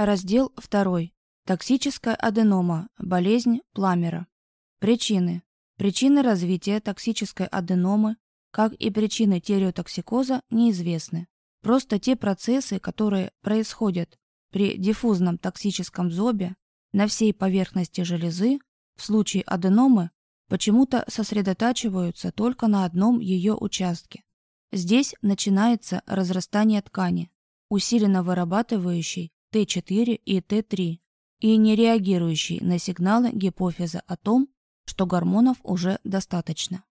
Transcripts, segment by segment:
Раздел 2. Токсическая аденома. Болезнь Пламера. Причины. Причины развития токсической аденомы, как и причины тиреотоксикоза, неизвестны. Просто те процессы, которые происходят при диффузном токсическом зобе на всей поверхности железы, в случае аденомы, почему-то сосредотачиваются только на одном ее участке. Здесь начинается разрастание ткани, усиленно вырабатывающей Т4 и Т3 и не реагирующей на сигналы гипофиза о том, что гормонов уже достаточно.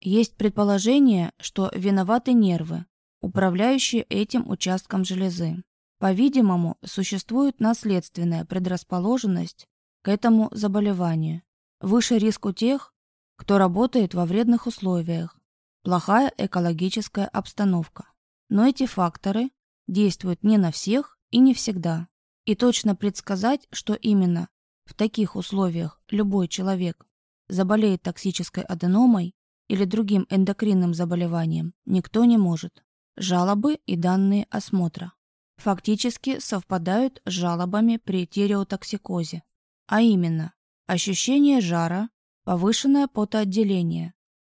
Есть предположение, что виноваты нервы, управляющие этим участком железы. По-видимому, существует наследственная предрасположенность к этому заболеванию. Выше риск у тех, кто работает во вредных условиях, плохая экологическая обстановка. Но эти факторы действуют не на всех и не всегда. И точно предсказать, что именно в таких условиях любой человек заболеет токсической аденомой или другим эндокринным заболеванием, никто не может. Жалобы и данные осмотра фактически совпадают с жалобами при тиреотоксикозе, а именно ощущение жара, повышенное потоотделение,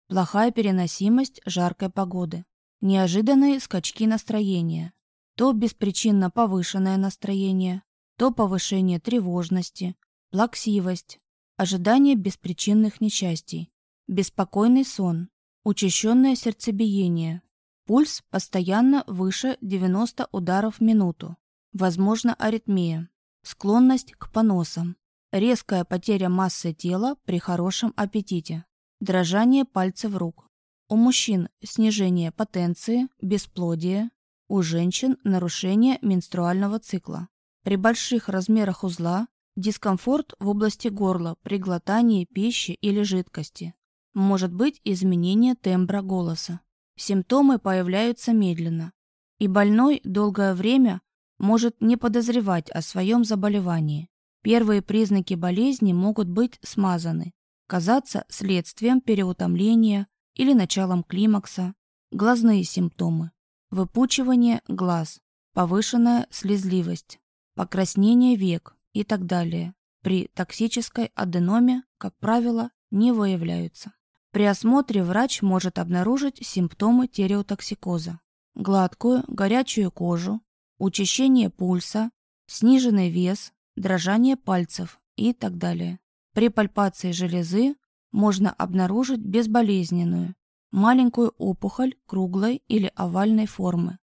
плохая переносимость жаркой погоды, неожиданные скачки настроения, то беспричинно повышенное настроение, то повышение тревожности, плаксивость, ожидание беспричинных несчастий, беспокойный сон, учащенное сердцебиение, пульс постоянно выше 90 ударов в минуту, возможно аритмия, склонность к поносам, резкая потеря массы тела при хорошем аппетите, дрожание пальцев рук. У мужчин снижение потенции, бесплодие, у женщин нарушение менструального цикла. При больших размерах узла дискомфорт в области горла при глотании пищи или жидкости. Может быть изменение тембра голоса. Симптомы появляются медленно, и больной долгое время может не подозревать о своем заболевании. Первые признаки болезни могут быть смазаны, казаться следствием переутомления или началом климакса, глазные симптомы, выпучивание глаз, повышенная слезливость, покраснение век и так далее. При токсической аденоме, как правило, не выявляются. При осмотре врач может обнаружить симптомы тиреотоксикоза. Гладкую, горячую кожу, учащение пульса, сниженный вес, дрожание пальцев и так далее. При пальпации железы можно обнаружить безболезненную, маленькую опухоль круглой или овальной формы,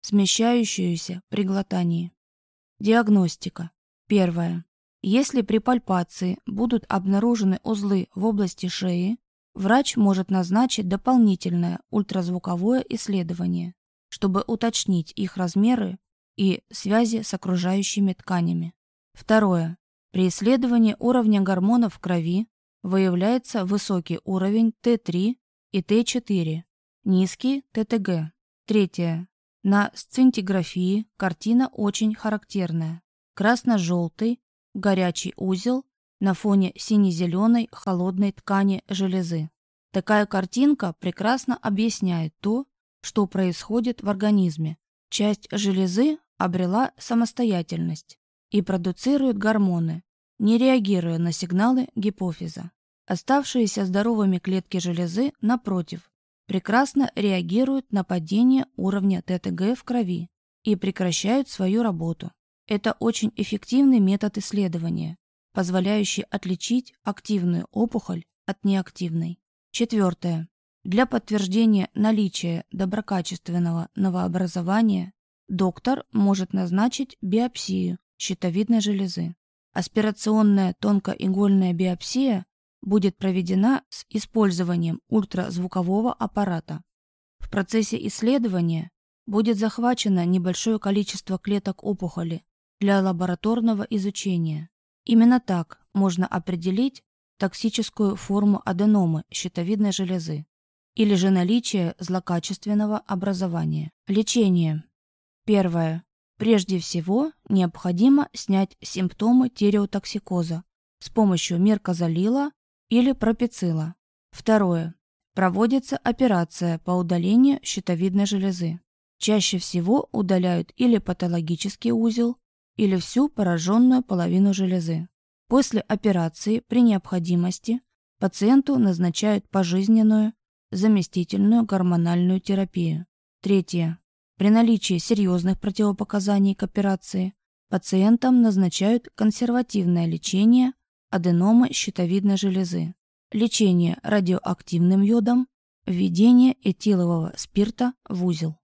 смещающуюся при глотании. Диагностика. Первое. Если при пальпации будут обнаружены узлы в области шеи, врач может назначить дополнительное ультразвуковое исследование, чтобы уточнить их размеры и связи с окружающими тканями. Второе. При исследовании уровня гормонов в крови выявляется высокий уровень Т3 и Т4, низкий ТТГ. Третье. На сцинтиграфии картина очень характерная. Красно-желтый, горячий узел на фоне сине-зеленой холодной ткани железы. Такая картинка прекрасно объясняет то, что происходит в организме. Часть железы обрела самостоятельность и продуцирует гормоны, не реагируя на сигналы гипофиза. Оставшиеся здоровыми клетки железы, напротив, прекрасно реагируют на падение уровня ТТГ в крови и прекращают свою работу. Это очень эффективный метод исследования, позволяющий отличить активную опухоль от неактивной. Четвертое. Для подтверждения наличия доброкачественного новообразования доктор может назначить биопсию щитовидной железы. Аспирационная тонкоигольная биопсия будет проведена с использованием ультразвукового аппарата. В процессе исследования будет захвачено небольшое количество клеток опухоли для лабораторного изучения. Именно так можно определить токсическую форму аденомы щитовидной железы или же наличие злокачественного образования. Лечение. Первое. Прежде всего, необходимо снять симптомы тиреотоксикоза с помощью меркозалила или пропицила. Второе. Проводится операция по удалению щитовидной железы. Чаще всего удаляют или патологический узел, или всю пораженную половину железы. После операции при необходимости пациенту назначают пожизненную заместительную гормональную терапию. Третье. При наличии серьезных противопоказаний к операции пациентам назначают консервативное лечение аденомы щитовидной железы, лечение радиоактивным йодом, введение этилового спирта в узел.